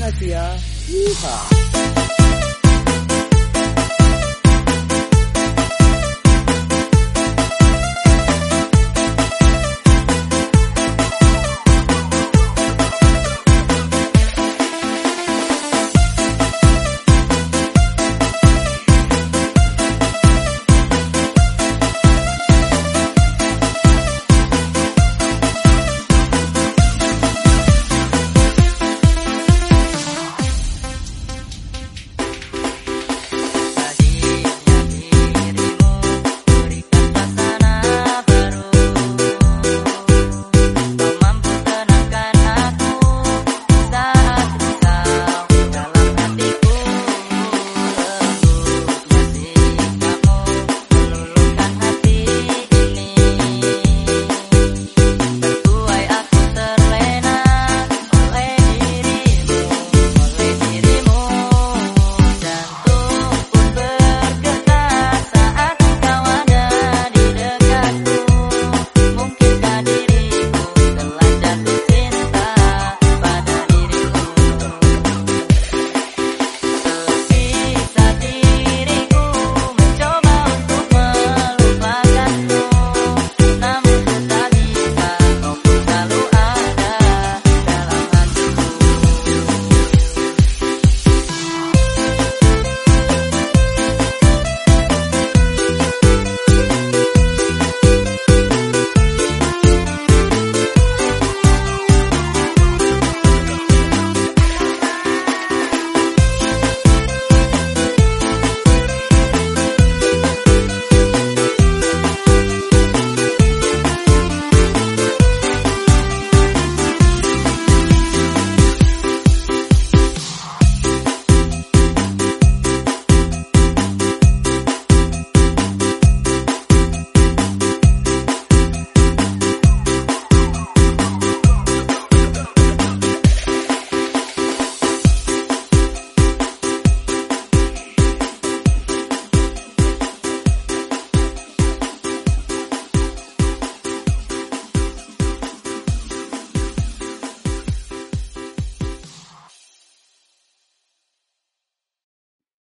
Latina Tia. Yeehaw.